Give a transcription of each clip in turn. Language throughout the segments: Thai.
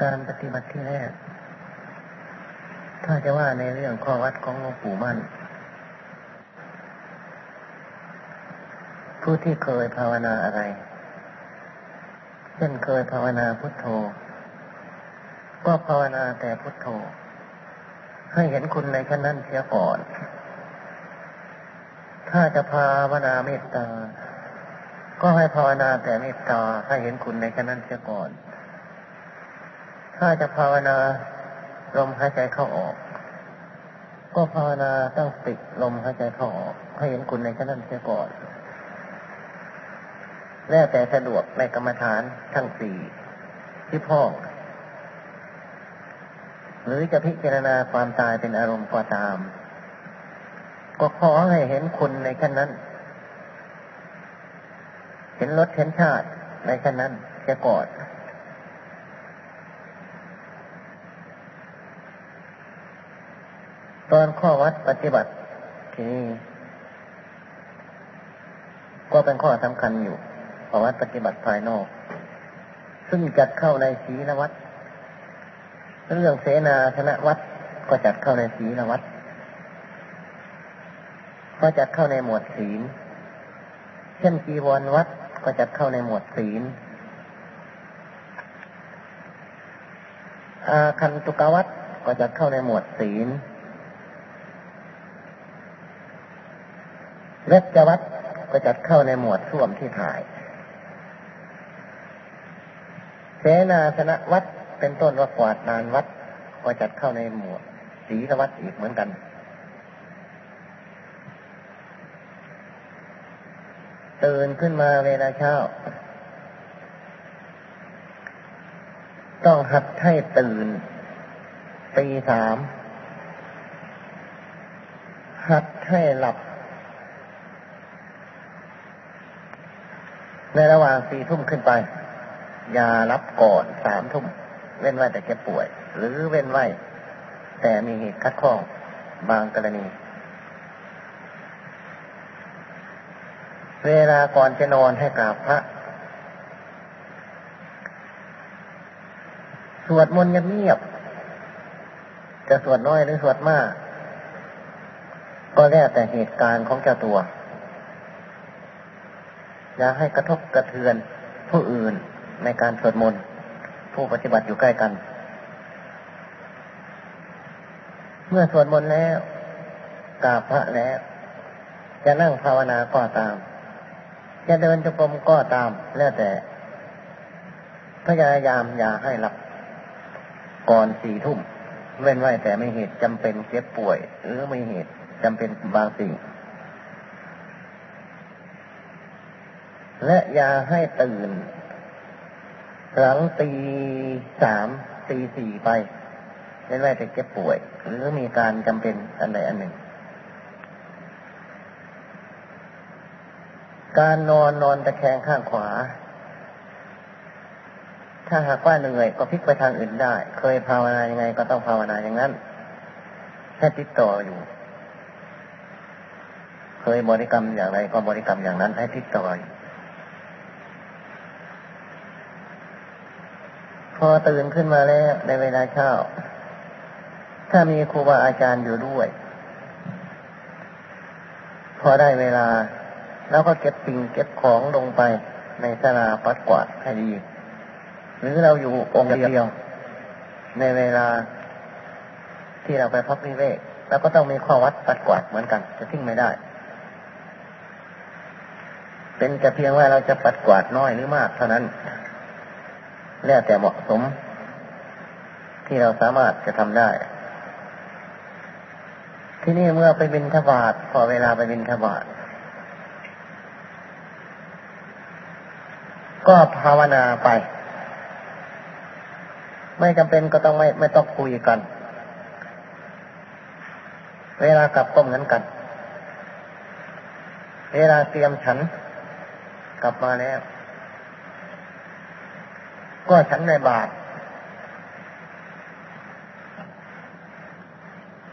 การปฏิบัติที่แรก ถ้าจะว่าในเรื่องข้อวัดของหลวงปู่มั่น ผู้ที่เคยภาวนาอะไร เช่นเคยภาวนาพุทโธ ก็ภาวนาแต่พุทโธ ให้เห็นคุณในขั้นนั้นเสียก่อน ถ้าจะภาวนาเมตตา ก็ให้ภาวนาแต่เมตตาให้เห็นคุณในขั้นนั้นเสียก่อน ถ้าจะภาวนาลมหายใจเข้าออก ก็ภาวนาตั้งติดลมหายใจเข้าออกให้เห็นคุณในขั้นนั้นเสียก่อน แล้วแต่สะดวกในกรรมฐานทั้งสี่ที่พ่อหรือจะพิจารณาความตายเป็นอารมณ์ก็ตาม ก็ขอให้เห็นคุณในขั้นนั้น เห็นรสเห็นชาติในขั้นนั้นเสียก่อน ตอนข้อวัดปฏิบัติทีนี้ก็เป็นข้อสำคัญอยู่ข้อวัดปฏิบัติภายนอก ซึ่งจัดเข้าในศีลวัดเรื่องเสนาธนะวัดก็จัดเข้าในศีลวัดก็จัดเข้าในหมวดศีล เช่นจีวรวัดก็จัดเข้าในหมวดศีลอาคันตุกวัดก็จัดเข้าในหมวดศีล เวชวัดก็จัดเข้าในหมวดส้วมที่ถ่าย เสนาสนะวัดเป็นต้นว่ากวาดนานวัดก็จัดเข้าในหมวดศีลวัดอีกเหมือนกัน ตื่นขึ้นมาเวลาเช้า ต้องหัดให้ตื่นตีสามหัดให้หลับ ในระหว่างสี่ทุ่มขึ้นไป อย่ารับก่อนสามทุ่ม เว้นไว้แต่แกป่วย หรือเว้นไว้ แต่มีเหตุคัดข้องบางกรณี เวลาก่อนจะนอนให้กราบพระ สวดมนต์เงียบจะสวดน้อยหรือสวดมาก ก็แล้วแต่เหตุการณ์ของเจ้าตัว อย่าให้กระทบกระเทือนผู้อื่นในการสวดมนต์ผู้ปฏิบัติอยู่ใกล้กัน เมื่อสวดมนต์แล้วกราบพระแล้ว จะนั่งภาวนาก็ตาม จะเดินจงกรมก็ตามแล้วแต่พยายามอย่าให้หลับก่อนสี่ทุ่มเว้นไว้แต่ไม่เหตุจำเป็นเจ็บป่วย หรือไม่เหตุจำเป็นบางสิ่ง และยาให้ตื่น หลังตีสามตีสี่ไปไม่ว่าจะเจ็บป่วย หรือมีการจำเป็นอันใดอันหนึ่ง การนอนนอนตะแคงข้างขวา ถ้าหากว่าเหนื่อยก็พลิกไปทางอื่นได้ เคยภาวนายังไงก็ต้องภาวนาอย่างนั้นแค่ติดต่ออยู่ เคยบริกรรมอย่างไรก็บริกรรมอย่างนั้นให้ติดต่ออยู่ อตื่นขึ้นมาแล้วในเวลาเช้า ถ้ามีครูบาอาจารย์อยู่ด้วย พอได้เวลา แล้วก็เก็บสิ่งเก็บของลงไปในสนาปัดกวาดให้ดี หรือเราอยู่องค์เดียว ในเวลาที่เราไปพักนิเวศแล้วก็ต้องมีข้อวัดปัดกวาดเหมือนกัน จะทิ้งไม่ได้ เป็นแต่เพียงว่าเราจะปัดกวาดน้อยหรือมากเท่านั้น แล้วแต่เหมาะสม ที่เราสามารถจะทำได้ ที่นี่เมื่อไปบินทบาทพอเวลาไปบินทบาทก็ภาวนาไป ไม่จำเป็นก็ต้องไม่ไม่ต้องคุยกัน เวลากลับก็เหมือนกัน เวลาเตรียมฉัน กลับมาแล้ว ก็ฉันในบาท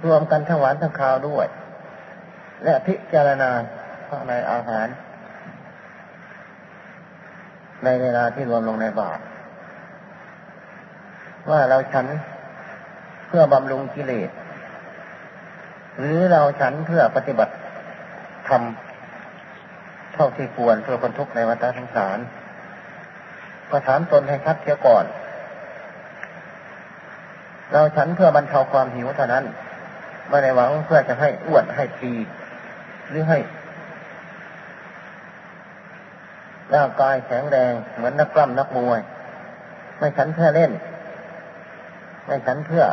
รวมกันทั้งหวานทั้งคาวด้วย และพิจารณาในอาหาร ในเวลาที่รวมลงในบาท ว่าเราฉันเพื่อบำรุงกิเลส หรือเราฉันเพื่อปฏิบัติทำเท่าที่ควรเพื่อคนทุกข์ในวัฏสงสาร ก็ถามตนให้ชัดเสียก่อน เราฉันเพื่อบรรเทาความหิวเท่านั้น ไม่ได้หวังเพื่อจะให้อ้วนให้ปีหรือให้ร่างกายแข็งแรงเหมือนนักกล้ามนักมวย ไม่ฉันเพื่อเล่น ไม่ฉันเพื่อ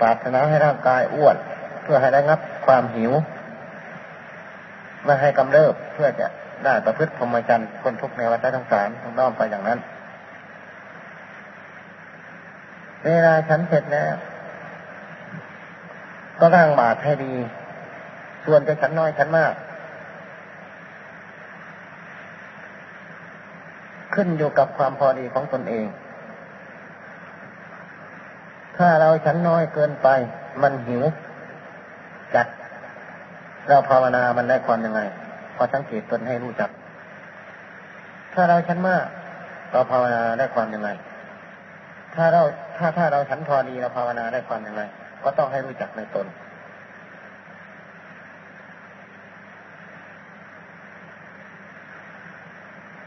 ปรารถนาให้ร่างกายอ้วน เพื่อให้ได้งับความหิว ไม่ให้กำเริบเพื่อจะ ได้ประพฤติพรหมจรรย์คนทุกในวัฏสงสารต้องน้อมไปอย่างนั้น เวลาฉันเสร็จแล้ว ก็ร่างบาตรให้ดี ส่วนจะฉันน้อยฉันมาก ขึ้นอยู่กับความพอดีของตนเอง ถ้าเราฉันน้อยเกินไป มันหิวจัดเราภาวนามันได้ความยังไง พอสังเกตตนให้รู้จัก ถ้าเราฉันมากเราภาวนาได้ความยังไง ถ้าเราถ้าถ้าเราฉันพอดีเราภาวนาได้ความยังไง ก็ต้องให้รู้จักในตน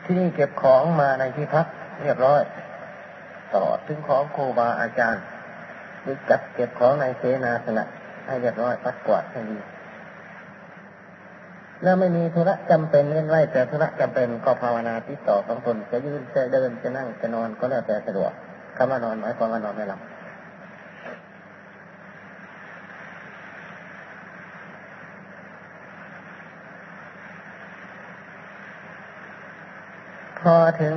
ที่นี่เก็บของมาในที่พักเรียบร้อยตลอดถึงของครูบาอาจารย์หรือจัดเก็บของในเสนาสนะให้เรียบร้อยปัดกวาดให้ดี แล้วไม่มีธุระจำเป็นเล่นไว้แต่ธุระจำเป็นก็ภาวนาติดต่อของตนจะยืนจะเดินจะนั่งจะนอนก็แล้วแต่สะดวกคำว่านอนหมายความว่านอนไม่หลับพอถึง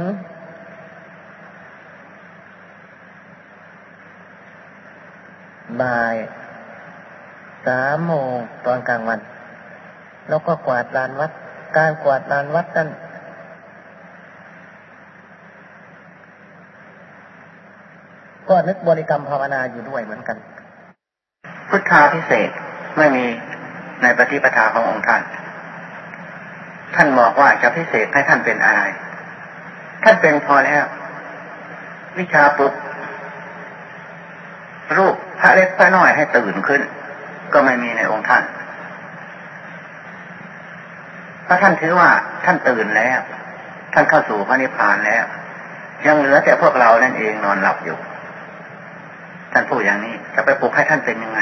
บ่ายสามโมงตอนกลางวัน แล้วก็กวาดลานวัด การกวาดลานวัดนั้นก็นึกบริกรรมภาวนาอยู่ด้วยเหมือนกัน พุทธาพิเศษไม่มีในปฏิปทาขององค์ท่าน ท่านบอกว่าจะพิเศษให้ท่านเป็นอะไร ท่านเป็นพอแล้ว วิชาปุ๊บรูปพระเล็กพระน้อยให้ตื่นขึ้น ก็ไม่มีในองค์ท่าน ราะท่านถือว่าท่านตื่นแล้ว ท่านเข้าสู่พระนิพพานแล้ว ยังเหลือแต่พวกเรานั่นเองนอนหลับอยู่ ท่านพูดอย่างนี้ จะไปปลุกให้ท่านเป็นยังไง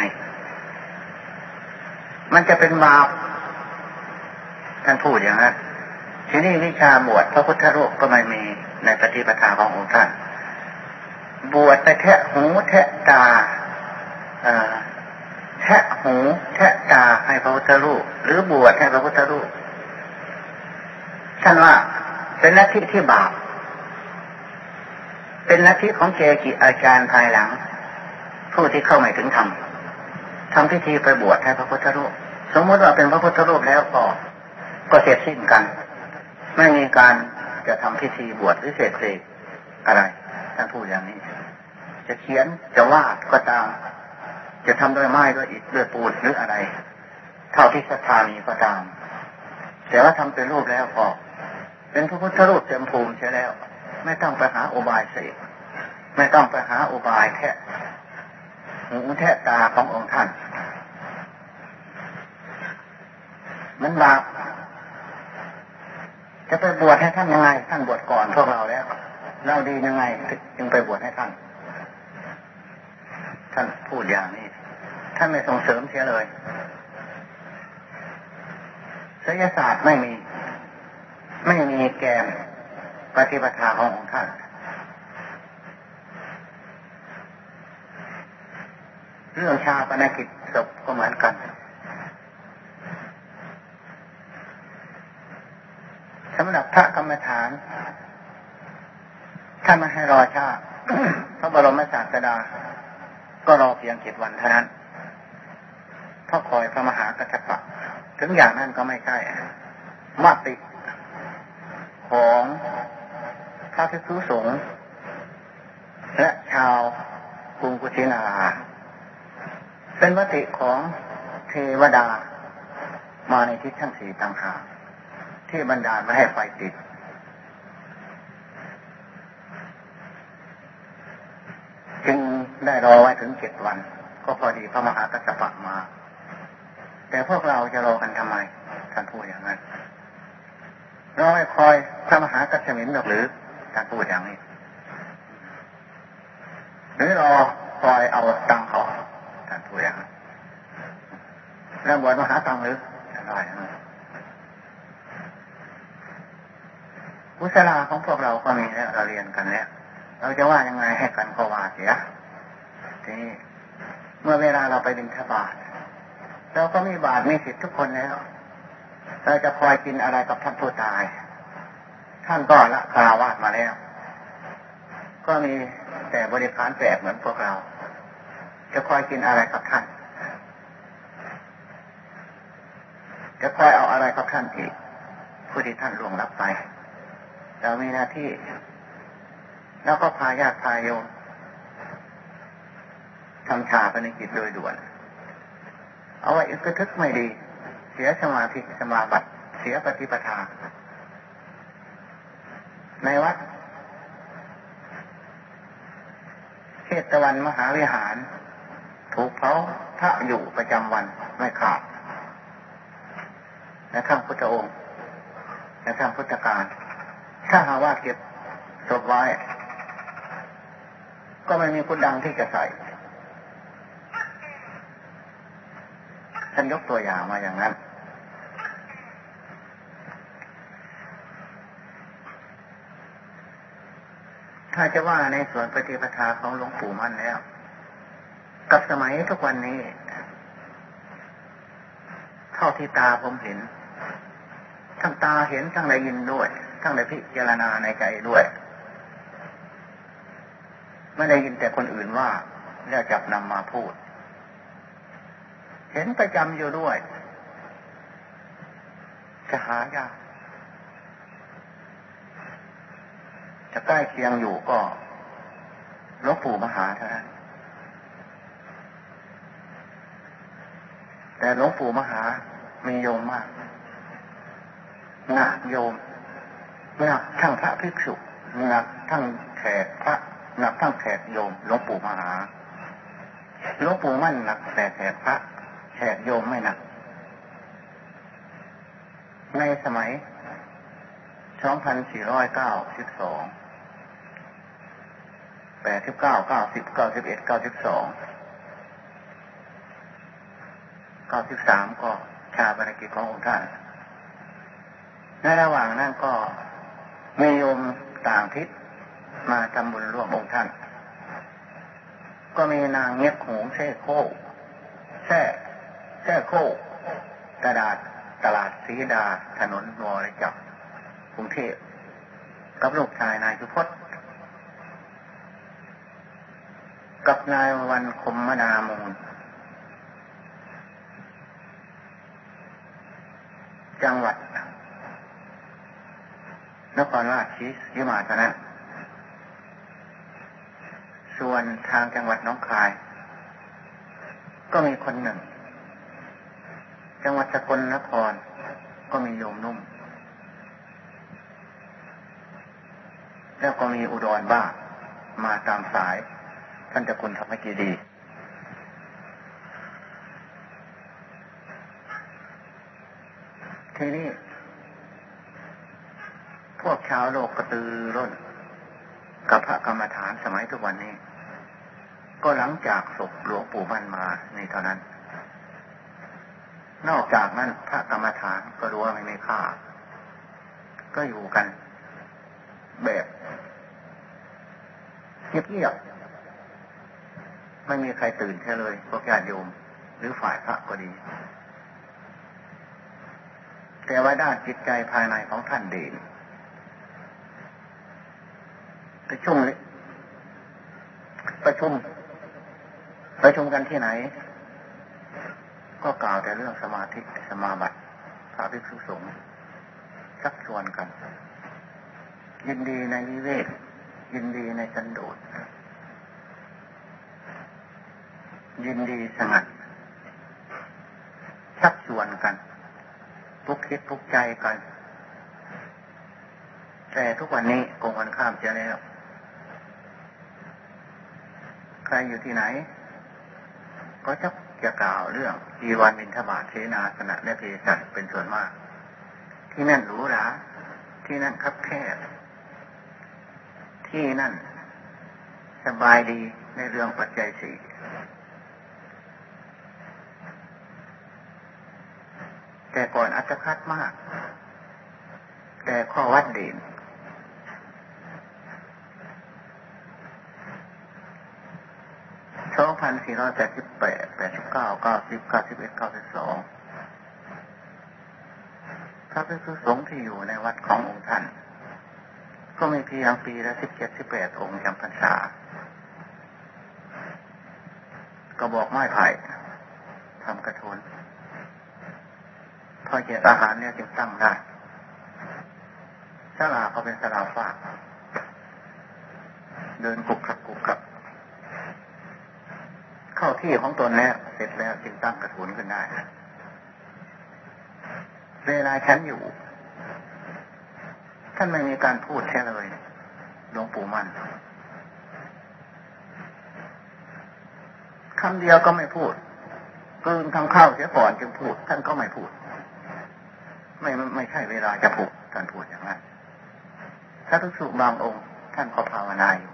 มันจะเป็นบาปท่านพูดอย่างนั้นทีนี้วิชาบวชพระพุทธรูปก็ไม่มีในปฏิปทาขององค์ท่าน บวชแต่แทะหูแทะตาแทะหูแทะตาให้พระพุทธรูปหรือบวชให้พระพุทธรูปท่านว่าเป็น ลัทธิที่บาป เป็นลัทธิของเกจิอาจารย์ภายหลัง ผู้ที่เข้าไม่ถึงธรรมทำพิธีไปบวชให้พระพุทธรูป สมมติว่าเป็นพระพุทธรูปแล้วก็ก็เสร็จสิ้นกัน ไม่มีการจะทำพิธีบวชหรือเสกเสกอะไรท่านพูดอย่างนี้ จะเขียนจะวาดก็ตาม จะทำด้วยไม้ด้วยอิฐด้วยปูนหรืออะไร เท่าที่ศรัทธามีก็ตาม แต่ว่าทำเป็นรูปแล้วก็ เป็นพระพุทธรูปเต็มภูมิใช่แล้ว ไม่ต้องไปหาอุบายเสกไม่ต้องไปหาอุบายแค่หูแทะตาขององค์ท่าน มันบาปจะไปบวชให้ท่านยังไง ท่านบวชก่อนพวกเราแล้ว เราดียังไงจึงไปบวชให้ท่าน ท่านพูดอย่างนี้ ท่านไม่ส่งเสริมเสียเลยศิลศาสตร์ไม่มี ไม่มีแกมปฏิปทาของท่านเรื่องชาปนกิจศพก็เหมือนกัน สำหรับพระกรรมฐาน ท่านมาให้รอชาพระบรมศาสดา ก็รอเพียงเจ็ดวันเท่านั้นเพราะคอยพระมหากัจจปะ ถึงอย่างนั้นก็ไม่ใช่มาติของพ ระภิกษุสงฆ์และชาวกรุงกุชินาเป็นวติของเทวดา มาในทิศทั้งสี่ต่างหากที่บรรดาไม่ให้ไฟติด จึงได้รอไว้ถึงเจ็ดวัน ก็พอดีพระมหากัสสปะมา แต่พวกเราจะรอกันทำไมท่านพูดอย่างนั้นรอให้คอยพระมหากัสสมินหรือ ท่านพูดอย่างนี้หรือรอคอยเอาตังเขาท่านพูดอย่างนั้นแล้วบวชมหาตังหรือได้กุศลาของพวกเราก็มีแล้วเราเรียนกันแล้วเราจะว่ายังไงให้กันก็ว่าเสียทีนี้เมื่อเวลาเราไปบิณฑบาตเราก็มีบาตมีสิทธิ์ทุกคนแล้ว เราจะคอยกินอะไรกับท่านผู้ตาย ท่านก็ละคาวาดมาแล้ว ก็มีแต่บริการแปลกเหมือนพวกเรา จะคอยกินอะไรกับท่าน จะคอยเอาอะไรกับท่านอีกผู้ที่ท่านล่วงลับไป เรามีหน้าที่ แล้วก็พาญาติพายโยมทำชาปนกิจโดยด่วน เอาไว้อึกทึกไม่ดี เสียสมาธิสมาบัติเสียปฏิปทา ในวัดเทศตะวันมหาวิหาร ถูกเผาพระอยู่ประจำวันไม่ขาดในข้างพุทธองค์ในข้างพุทธการ ถ้าหาว่าเก็บศพไว้ ก็ไม่มีคุณดังที่จะใส่ท่านยกตัวอย่างมาอย่างนั้น ถ้าจะว่าในส่วนปฏิปทาของหลวงปู่มั่นแล้ว กับสมัยทุกวันนี้ เท่าที่ตาผมเห็น ทั้งตาเห็นทั้งได้ยินด้วย ทั้งได้พิจารณาในใจด้วยไม่ได้ยินแต่คนอื่นว่า แล้วจับนำมาพูด เห็นประจำอยู่ด้วยจะหายาก จะใกล้เคียงอยู่ก็หลวงปู่มหาเท่านั้นแต่หลวงปู่มหา มีโยมมากหนักโยมหนักทั้งพระภิกษุหนักทั้งแขกพระหนักทั้งแขกโยมหลวงปู่มหาหลวงปู่มั่นหนักแต่แขกพระแขกโยมไม่หนัก ในสมัย 2492 89 90 91 92 93ก็ชาบรกิจขององค์ท่านในระหว่างนั้นก็มีโยมต่างทิศมาทำบุญร่วมองค์ท่าน ก็มีนางเงียบหงเช่โคแช่แช่โคกระดาษตลาดสีดาถนนวรจักร กรุงเทพกับลูกชายนายสุพจน์กับนายวันคมมนามูล จังหวัดนครราชสีมาเท่านั้นส่วนทางจังหวัดน้องคาย ก็มีคนหนึ่ง จังหวัดสกลนครก็มีโยมนุ่ม แล้วก็มีอุดรบ้างมาตามสาย ท่านจะคุณทำให้กีดี ทีนี้ พวกชาวโลกกระตือร้นกับพระกรรมฐานสมัยทุกวันนี้ ก็หลังจากศพหลวงปู่มั่นมาในเท่านั้น นอกจากนั้นพระกรรมฐานก็รู้ว่าไม่มีค่า ก็อยู่กันแบบ เงียบๆไม่มีใครตื่นแค่เลยพวกญาติโยม หรือฝ่ายพระก็ดี แต่ว่าด้านจิตใจภายในของท่านเด่นประชุมประชุมประชุมกันที่ไหน ก็กล่าวแต่เรื่องสมาธิสมาบัติพระภิกษุสงฆ์ชักชวนกัน ยินดีในวิเวก ยินดีในสันโดษยินดีสงัดชักชวนกัน ทุกคิดทุกใจกัน แต่ทุกวันนี้กงกันข้ามจะแล้ว ใครอยู่ที่ไหน ก็จะจะกล่าวเรื่องจีวันมินทบาทเสนาสนะและเพศัตเป็นส่วนมาก ที่นั่นหรูหราที่นั่นคับแคบ ที่นั่น สบายดีในเรื่องปัจจัยสี่แต่ก่อนอัตคัดมาก แต่ข้อวัดเด่นสองพันสี่ร้อยแปดสิบแปดแปดสิบเก้าเก้าสิบเก้าสิบเอ็ดเก้าสิบสองพระภิกษุสงฆ์ที่อยู่ในวัดขององค์ท่าน ก็มีเพียงปีละสิบเจ็ดสิบแปดองค์จำพรรษาก็บอกไม้ไผ่ทำกระทุนพอเจตอาหารเนี่ยจึงตั้งได้สลาเขาเป็นสลาฝากเดินกุกขับกุกขับ เข้าที่ของตนแล้วเสร็จแล้วจึงตั้งกระถุนขึ้นได้ เวลาฉันอยู่ ท่านไม่มีการพูดแค่เลยหลวงปู่มั่นคำเดียวก็ไม่พูดกลืนทำข้าวเสียก่อนจึงพูด ท่านก็ไม่พูด ไม่ไม่ใช่เวลาจะพูดท่านพูดอย่างนั้นถ้าทุกสุบางองค์ ท่านก็ภาวนาอยู่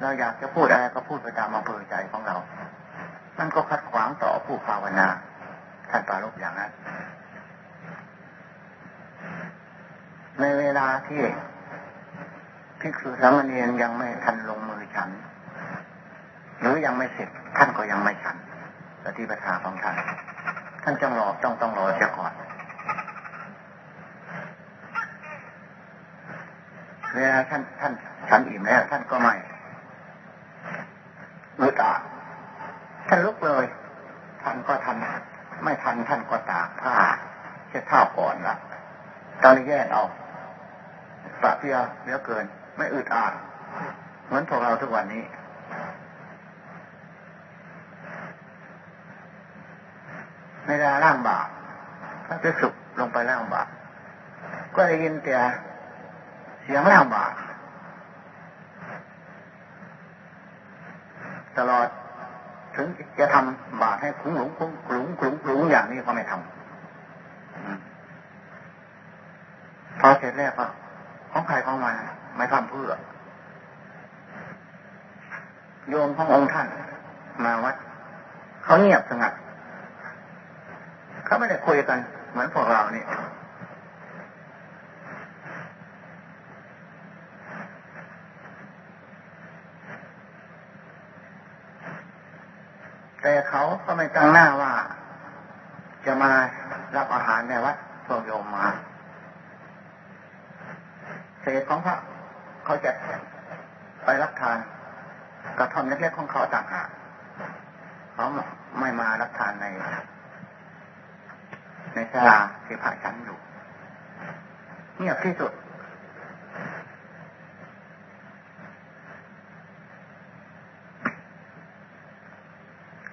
เราอยากจะพูดอะไรก็พูดไปตามอำเภอใจของเรา มันก็ขัดขวางต่อผู้ภาวนา ท่านปรารบอย่างนั้น ในเว ลาที่ภิกษุสามเณรยังไม่ทันลงมือฉัน หรือยังไม่เสร็จท่านก็ยังไม่ฉันปฏิปทาของท่าน ท่านจ้องรอต้องต้องรอเสียก่อน เวลาท่านท่านฉันอิ่มแล้วท่านก็ไม่มือตาท่านลุกเลยท่านก็ทันไม่ทันท่านก็ตากผ้าเช็ดเท้าก่อนละตอนนี้แยกเอา ปะเพียเหลือเกิน ไม่อึดอัดเหมือนพวกเราทุกวันนี้ในเวลาล่างบาปถ้าจะสุกลงไปล่างบาปก็ได้ยินแต่เสียงล่างบาปตลอดถึงจะทำบาปให้คุ้งหลงคุ้งหลงคุ้งหลงอย่างนี้ก็ไม่ทำพอเสร็จแล้วก็ ของใครของมันไม่ทำเพื่อ โยมขององค์ท่าน มาวัดเขาเงียบสงัดเขาไม่ได้คุยกันเหมือนพวกเราเนี่ยแต่เขาก็ไม่ตั้งหน้าว่า จะมารับอาหารในวัดพวกโยมมา ษของพระเขาจะไปรับทานกระทำเล็กๆของเขาต่างหากเขาไม่มารับทานใน ในศาลาที่พระฉันอยู่เงียบที่สุด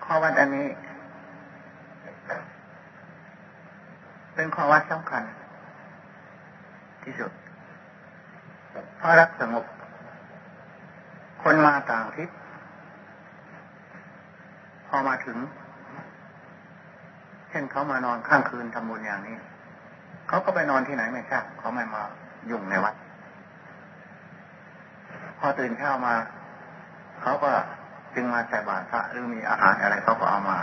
ข้อวัดอันนี้ เป็นข้อวัดสำคัญที่สุด เพราะรักสงบ คนมาต่างทิศพอมาถึง เช่นเขามานอนข้างคืนทำบุญอย่างนี้เขาก็ไปนอนที่ไหนไม่ทราบเขาไม่มายุ่งในวัด พอตื่นเช้ามา เขาก็จึงมาใส่บาตรพระหรือมีอาหารอะไรเขาก็เอามา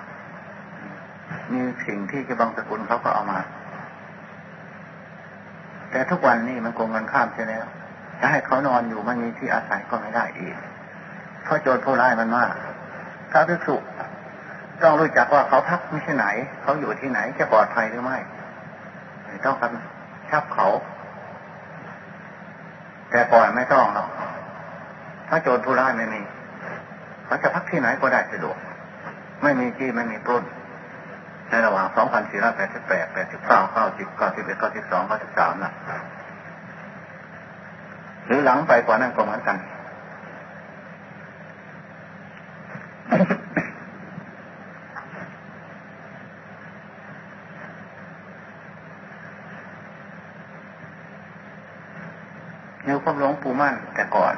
มีสิ่งที่จะบังสกุลเขาก็เอามา แต่ทุกวันนี้มันโกงกันข้ามใช่แล้ว จะให้เขานอนอยู่มันมีที่อาศัยก็ไม่ได้อีก เพราะโจรผู้ร้ายมันมากพระภิกษุต้องรู้จักว่าเขาพักไม่ใช่ไหน เขาอยู่ที่ไหนจะปลอดภัยหรือไม่ ต้องกันชับเขา แต่ปล่อยไม่ต้องหรอกถ้าโจรผู้ร้ายไม่มีเขาจะพักที่ไหนก็ได้สะดวก ไม่มีจี้ไม่มีปล้นในระหว่าง 2488 89 90 91 92 93น่ะ หรือหลังไปกว่านั้นก็เหมือนกัน อยู่กับหลวงปู่มั่นแต่ก่อน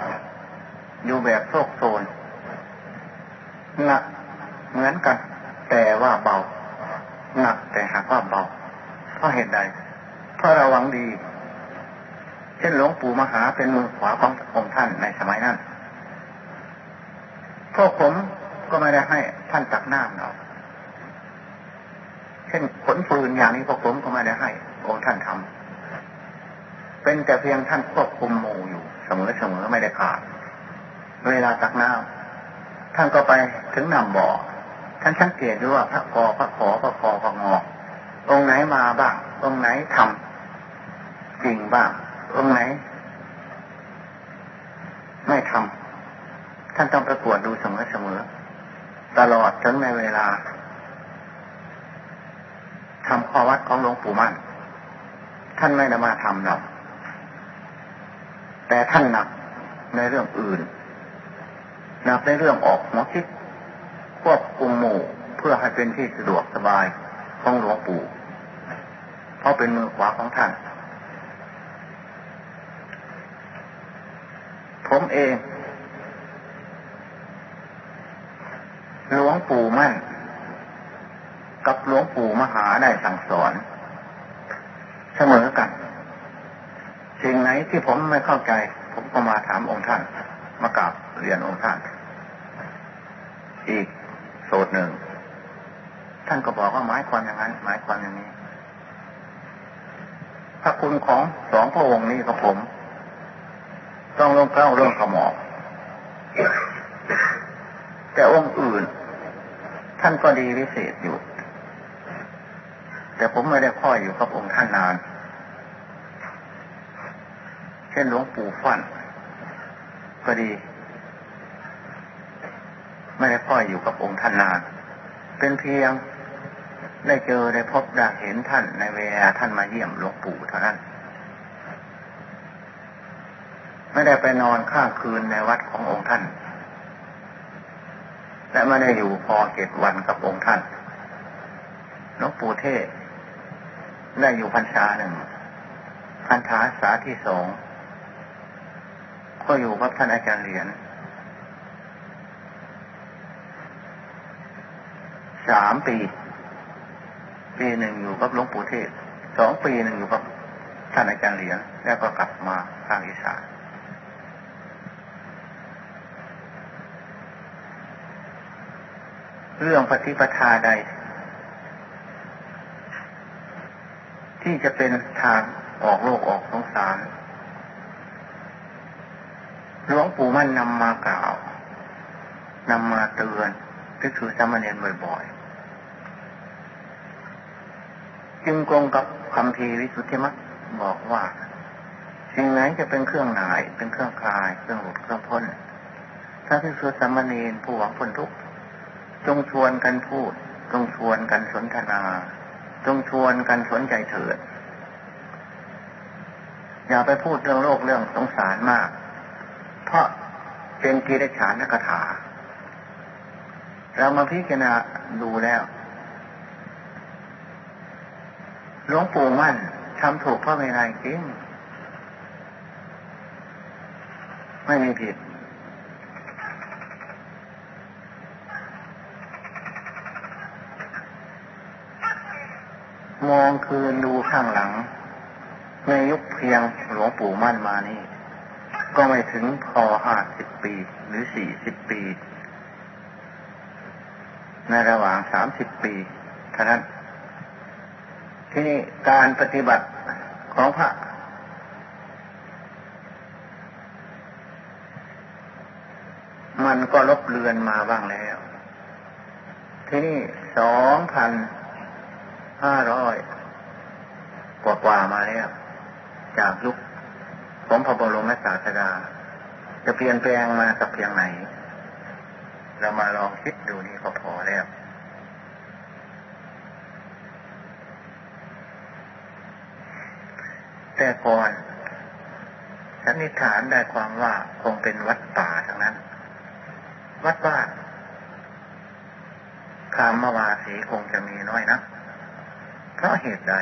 อยู่แบบโซกโซน หนักเหมือนกัน แต่ว่าเบาหนักแต่หากว่าเบาเพราะเหตุใดเพราะระวังดี เช่นหลวงปู่มหา เป็นมือขวาขององค์ท่านในสมัยนั้นพวกผมก็ไม่ได้ให้ท่านตักน้ำเราเช่นขนปืนอย่างนี้พวกผมก็ไม่ได้ให้ องค์ท่านทำเป็นแต่เพียงท่านควบคุมหมู่อยู่เสมอเสมอไม่ได้ขาด เวลาตักน้ำท่านก็ไปถึงนำบ่อท่านสังเกตดูว่าพระกอพระขอพระคอพระงอองไหนมาบ้าง องไหนทำจริงบ้าง องไหน ไม่ทำท่านต้องประกวดดูเสมอเสมอตลอดถึงในเวลาทำข้อวัดของหลวงปู่มั่น ท่านไม่ได้มาทำหรอกแต่ท่านหนักในเรื่องอื่นหนักในเรื่องออกหัวคิด ควบคุมหมู่เพื่อให้เป็นที่สะดวกสบายของหลวงปู่เพราะเป็นมือขวาของท่าน ผมเอง หลวงปู่มั่น กับหลวงปู่มหาได้สั่งสอน เสมอกัน สิ่งไหนที่ผมไม่เข้าใจ ผมก็มาถามองค์ท่าน มากราบเรียนองค์ท่าน อีกโสดหนึ่ง ท่านก็บอกว่าหมายความอย่างนั้น หมายความอย่างนี้ถ้าคุณของสองพระองค์นี้กับผม ต้องลงเก้าเรื่องขมอบแต่องค์อื่น ท่านก็ดีวิเศษอยู่ แต่ผมไม่ได้ค่อยอยู่กับองค์ท่านนาน เช่นหลวงปู่ฟั่นก็ดี ไม่ได้ค่อยอยู่กับองค์ท่านนาน เป็นเพียงได้เจอได้พบได้เห็นท่านในเวลาท่านมาเยี่ยมหลวงปู่เท่านั้น ไม่ได้ไปนอนข้างคืนในวัดขององค์ท่าน และไม่ได้อยู่พอเจ็ดวันกับองค์ท่านหลวงปู่เทศ ได้อยู่พรรษาหนึ่งพรรษาสาที่สองก็อยู่กับท่านอาจารย์เหรียญสามปี ปีหนึ่งอยู่กับหลวงปู่เทศ สองปีหนึ่งอยู่กับท่านอาจารย์เหรียญแล้วก็กลับมาทางอีสาน เรื่องปฏิปทาใด ที่จะเป็นทางออกโลกออกสงสารหลวงปู่มั่นนำมากล่าวนำมาเตือนก็คือสามเณรบ่อยๆ จึงกงกับคำพีวิสุทธิมักบอกว่า สิ่งไหนจะเป็นเครื่องหน่าย เป็นเครื่องคลาย เครื่องหลุดเครื่องพ้น ถ้าพิสุสามเณรผู้หวังพ้นทุกข์ จงชวนกันพูด จงชวนกันสนทนา จงชวนกันสนใจเถิด อย่าไปพูดเรื่องโลกเรื่องสงสารมาก เพราะเป็นกิเลสฉานกถา เรามาพิจารณาดูแล้ว หลวงปู่มั่นทำถูกพระเมรัยจริง ไม่มีผิด มองคืนดูข้างหลัง ในยุคเพียงหลวงปู่มั่นมานี่ ก็ไม่ถึงพอห้าสิบปีหรือสี่สิบปี ในระหว่างสามสิบปีเท่านั้นที่นี่การปฏิบัติของพระมันก็ลบเลือนมาบ้างแล้ว ที่นี่สองพัน ห้าร้อยกว่ากว่ามาแล้ว จากยุคของพระบรมศาสดา จะเปลี่ยนแปลงมาสักเพียงไหน เรามาลองคิดดูนี่ก็พอแล้วแต่ก่อนสันนิษฐานได้ความว่าคงเป็นวัดป่าทั้งนั้น วัดบ้าคามมาวาสีคงจะมีน้อยนะ ราะเหตุใด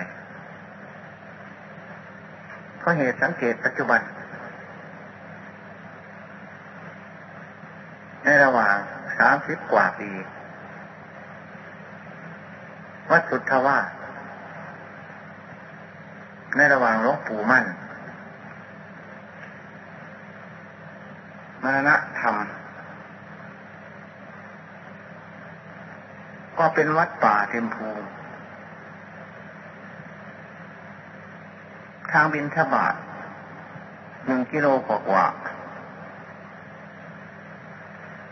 เพราะเหตุสังเกตปัจจุบัน ในระหว่างสามสิบกว่าปี วัดสุทธวาสในระหว่างหลวงปู่มั่นมรณะธรรม ก็เป็นวัดป่าเต็มภูมิ ทางบินทบาทหนึ่งกิโลกว่า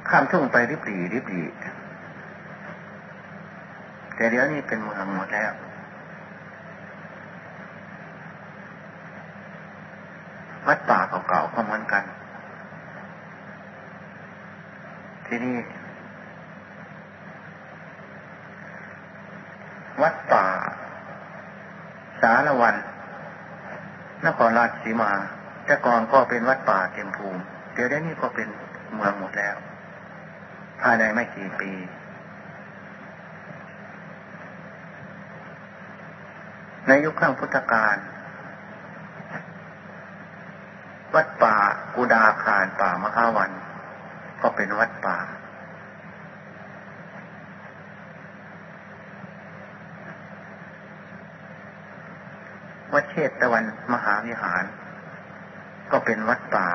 ข้ามทุ่งไปริบหรีริบหรีแต่เดี๋ยวนี้เป็นเมืองหมดแล้ว วัดป่าเก่าๆก็เหมือนกัน ที่นี่ วัดป่า สารวัน นครราช สีมา แต่ก่อนก็เป็นวัดป่าเต็มภูมิ เดี๋ยวนี้ก็เป็นเมืองหมดแล้ว ภายในไม่กี่ปี ในยุคข้างพุทธกาลวัดป่ากุดาคารป่ามหาวัน ก็เป็นวัดป่า วัดเชตตะวันมหาวิหาร ก็เป็นวัดป่า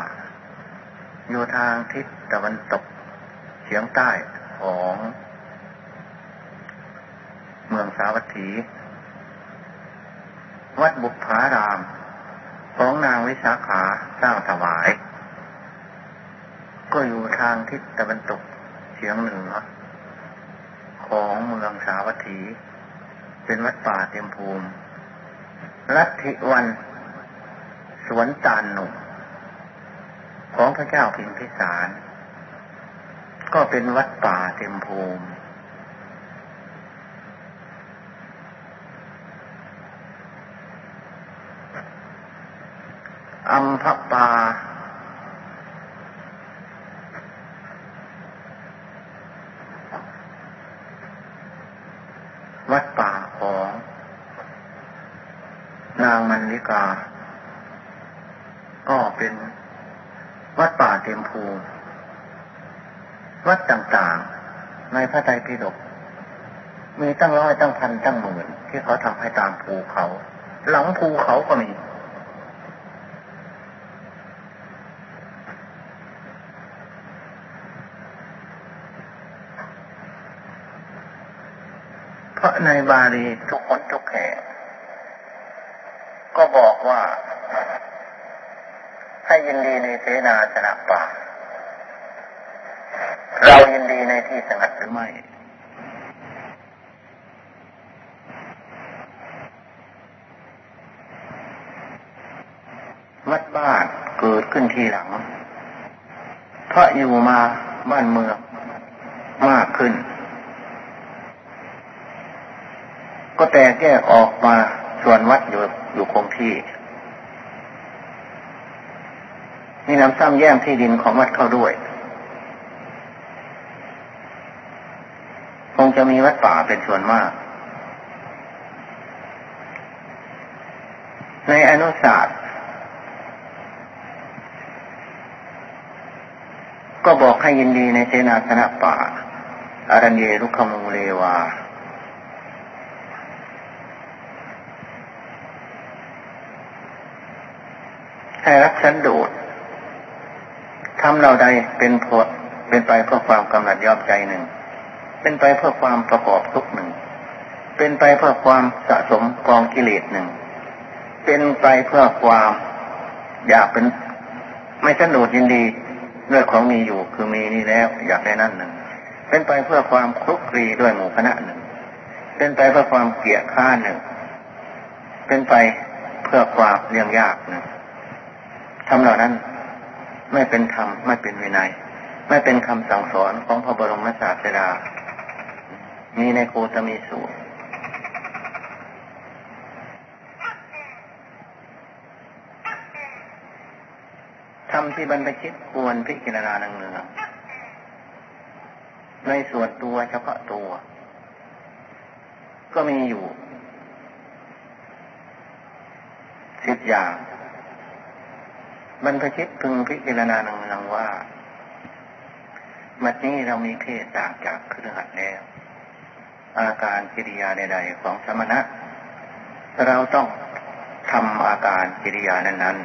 อยู่ทางทิศตะวันตกเฉียงใต้ของเมืองสาวัตถี วัดบุพาราม ของนางวิสาขาสร้างถวาย ก็อยู่ทางทิศตะวันตกเฉียงเหนือ ของเมืองสาวัตถี เป็นวัดป่าเต็มภูมิ ลัทธิวัน สวนจานหนุ่มของพระเจ้าพิมพิสาร ก็เป็นวัดป่าเต็มภูมิอัมพปา วัดป่าของ นางมันลิกา ก็เป็นวัดป่าเต็มภูวัดต่างๆ ในพระไตรปิฎกมีตั้งร้อยตั้งพันตั้งหมื่นที่เขาทำให้ตามภูเขา หลังภูเขาก็มีเพราะในบาลีทุกคนทุกแห่งก็บอก ว่า ให้ยินดีในเสนาสนะป่า เรายินดีในที่สงัดหรือไม่วัดบ้านเกิดขึ้นทีหลัง เพราะอยู่มาบ้านเมืองมากขึ้น ก็แต่แก้ออกมาส่วนวัดอยู่อยู่คงที่ มีน้ำซ้ำแย่งที่ดินของวัดเข้าด้วย คงจะมีวัดป่าเป็นส่วนมาก ในอนุศาสตร์ ก็บอกให้ยินดีในเสนาสนะป่าอารัญเยรุคมูเลวาให้รักสันโดษ เราใดเป็นผลเป็นไปเพื่อความกำหนัดยอบใจหนึ่ง เป็นไปเพื่อความประกอบทุกหนึ่ง เป็นไปเพื่อความสะสมกองกิเลสหนึ่ง เป็นไปเพื่อความอยากเป็นไม่สนุกยินดีด้วยของมีอยู่คือมีนี่แล้ว อยากได้นั่นหนึ่ง เป็นไปเพื่อความคลุกคลีด้วยหมู่คณะหนึ่ง เป็นไปเพื่อความเกลียดข้าหนึ่ง เป็นไปเพื่อความเลี้ยงยากหนึ่งทำเหล่านั้น ไม่เป็นธรรม ไม่เป็นวินัย ไม่เป็นคำสั่งสอนของพระบรมศาสดา มีในโคตมีสูตรทำที่บรรพชิตควรพิจารณาหนึ่งเนืองในส่วนตัวเฉพาะตัว ก็มีอยู่สิบอย่าง บรรพชิตพึงพิจารณาหนึ่งเนืองว่าวันนี้เรามีเพศต่างจากเครือขัดแล้ว อาการกิริยาใดๆของสมณะ เราต้องทำอาการกิริยานั้น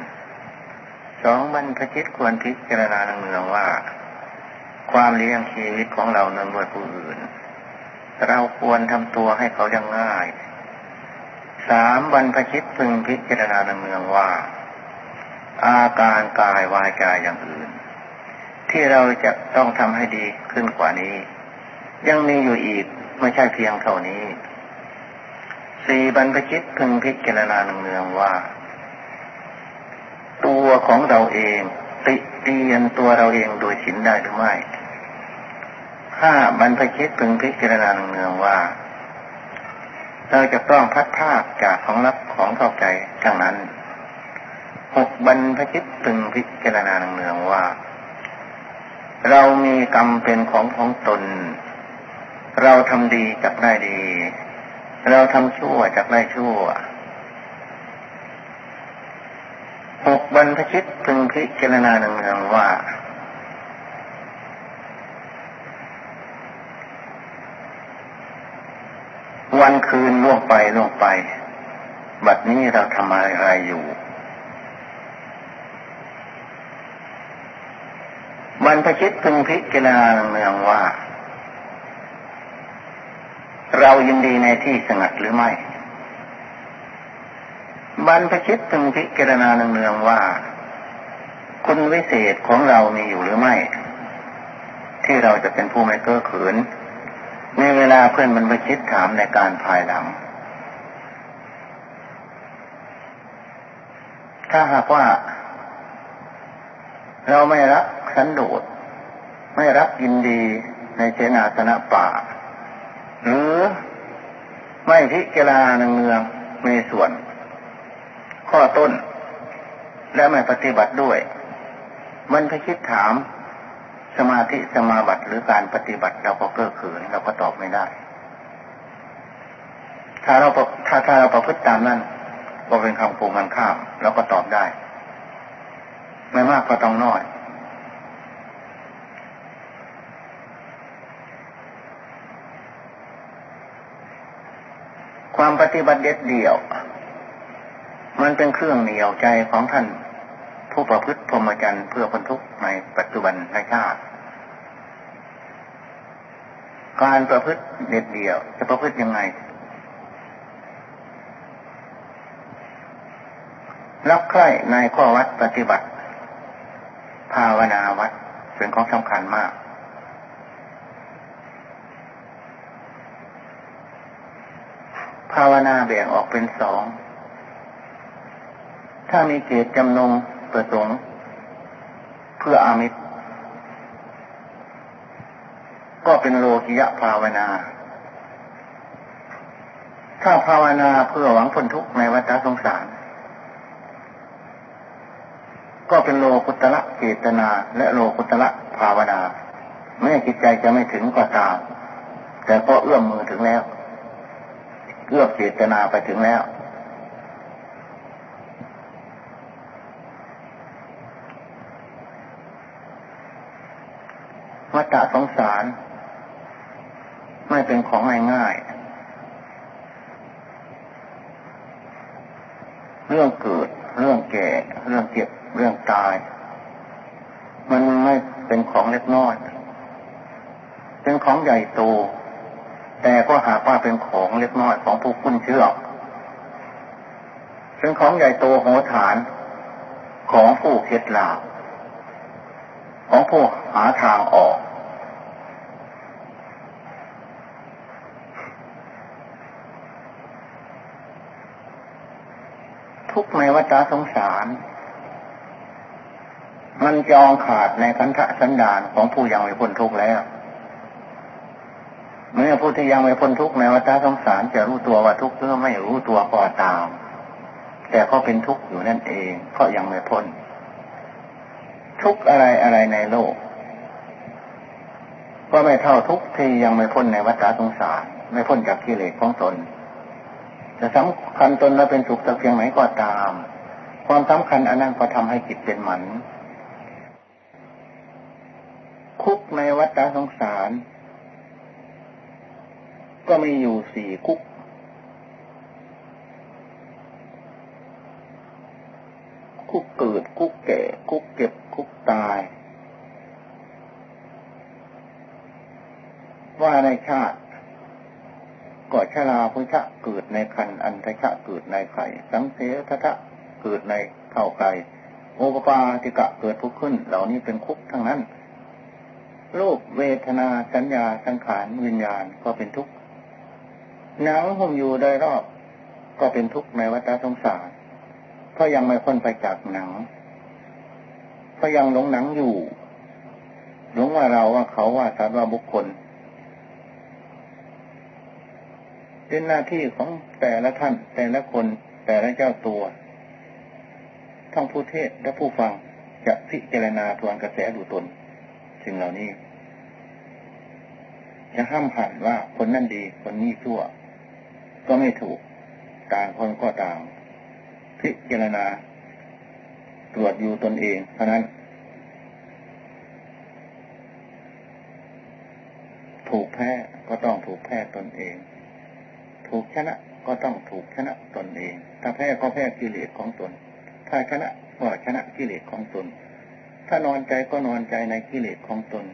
ๆสองมันพจิตควรพิจารณาเนืองว่า ความเลี้ยงชีวิตของเราเนื่องด้วยผู้อื่น เราควรทำตัวให้เขายังง่าย สามบรรพชิตพึงพิจารณาเนืองว่า อาการกายวาจาอย่างอื่น ที่เราจะต้องทำให้ดีขึ้นกว่านี้ ยังมีอยู่อีกไม่ใช่เพียงเท่านี้สี่บรรพชิตพึงพิจารณาเนืองว่า ตัวของเราเองติเตียนตัวเราเองโดยสินได้หรือไม่ห้าบรรพชิตพึงพิจารณาเนืองว่า เราจะต้องพัดภาคจากของรับของเข้าใจดังนั้น หกบรรพชิตพึงพิจารณาเนืองว่า เรามีกรรมเป็นของของตน เราทำดีจับได้ดี เราทำชั่วจากได้ชั่วหกบรรพชิตพึงพิจารณาเนืองว่า วันคืนล่วงไปล่วงไป บัดนี้เราทำอะไรอยู่ รรพชิตพึงพิจารณาเนืองว่า เรายินดีในที่สงัดหรือไม่ บรรพชิตพึงพิจารณาเนืองว่า คุณวิเศษของเรามีอยู่หรือไม่ ที่เราจะเป็นผู้ไม่เก้อขืนในเวลาเพื่อนบรรพชิตถามในการภายหลัง ถ้าหากว่า เราไม่รับ สันโดษ ไม่รับยินดีในเจนาสนะป่า หรือไม่พิจารณาในเมืองมีส่วน ข้อต้น และไม่ปฏิบัติด้วย มันไปคิดถามสมาธิสมาบัติหรือการปฏิบัติเราก็เก้อเขินเราก็ตอบไม่ได้ ถ้าเราถ้าถ้าเราประพฤติตามนั้นก็เป็นคำปูมันข้ามเราก็ตอบได้ ไม่มากก็ต้องน้อย ความปฏิบัติเด็ดเดี่ยว มันเป็นเครื่องเหนียวใจของท่าน ผู้ประพฤติพรหมจรรย์เพื่อคนทุกข์ในปัจจุบันในชาติ การประพฤติเด็ดเดี่ยว จะประพฤติยังไงรับใคร่ในข้อวัดปฏิบัติ ภาวนาวัดเป็นของสำคัญมาก ภาวนาแบ่งออกเป็นสอง ถ้ามีเจตจำนงประสงค์ เพื่ออามิตร ก็เป็นโลกิยะภาวนา ถ้าภาวนาเพื่อหวังพ้นทุกข์ในวัฏสงสาร ก็เป็นโลกุตละเจตนา และโลกุตละภาวนา แม้จิตใจจะไม่ถึงก็ตาม แต่ก็เอื้อมมือถึงแล้ว เลือกเจตนาไปถึงแล้ว วัฏสงสาร ไม่เป็นของง่ายๆเรื่องเกิด เรื่องแก่ เรื่องเจ็บ เรื่องตาย มันไม่เป็นของเล็กน้อย เป็นของใหญ่โต แต่ก็หากว่าเป็นของเล็กน้อยของผู้คุ้นเชื่อเป็นของใหญ่โตโหฐานของผู้เคล็ดลาบของผู้หาทางออก ทุกในวัฏสงสาร มันจองขาดในคันธสันดานของผู้ยังไม่พ้นทุกข์แล้ว อผู้ที่ยังไม่พ้นทุกข์ในวัฏสงสารจะรู้ตัวว่าทุกข์หรือไม่รู้ตัวก็ตาม แต่ก็เป็นทุกข์อยู่นั่นเองเพราะยังไม่พ้น ทุกข์อะไรอะไรในโลก ก็ไม่เท่าทุกข์ที่ยังไม่พ้นในวัฏสงสาร ไม่พ้นจากกิเลสของตนจะสำคัญตนว่าเป็นสุขสักเพียงไหนก็ตาม ความสำคัญอันนั้นก็ทำให้จิตเป็นหมันคุกในวัฏสงสาร ก็มีอยู่สี่คุก คุกเกิด คุกแก่ คุกเก็บ คุกตาย ว่าในชาติก็ชราพุทธะเกิดในคันอันทชะเกิดในไข่ สังเสทะเกิดในเท่าไก่โอปปาติกะเกิดทุกขึ้น เหล่านี้เป็นคุกทั้งนั้นรูปเวทนาสัญญาสังขารวิญญาณก็เป็นทุกข์ หนังห่มอยู่โดยรอบ ก็เป็นทุกข์ในวัฏสงสารเพราะยังไม่พ้นไปจากหนังเพราะยังหลงหนังอยู่หลงว่าเราว่าเขาว่าสัตว์ว่าบุคคลเป็นหน้าที่ของแต่ละท่าน แต่ละคน แต่ละเจ้าตัวทั้งผู้เทศและผู้ฟังจะพิจารณาทวนกระแสดูตนสิ่งเหล่านี้จะห้ามหันว่าคนนั่นดี คนนี้ชั่ว ก็ไม่ถูก ต่างคนก็ต่าง พิจารณา ตรวจอยู่ตนเองเพราะนั้น ถูกแพ้ก็ต้องถูกแพ้ตนเอง ถูกชนะก็ต้องถูกชนะตนเอง ถ้าแพ้ก็แพ้กิเลสของตน ถ้าชนะก็ชนะกิเลสของตน ถ้านอนใจก็นอนใจในกิเลสของตน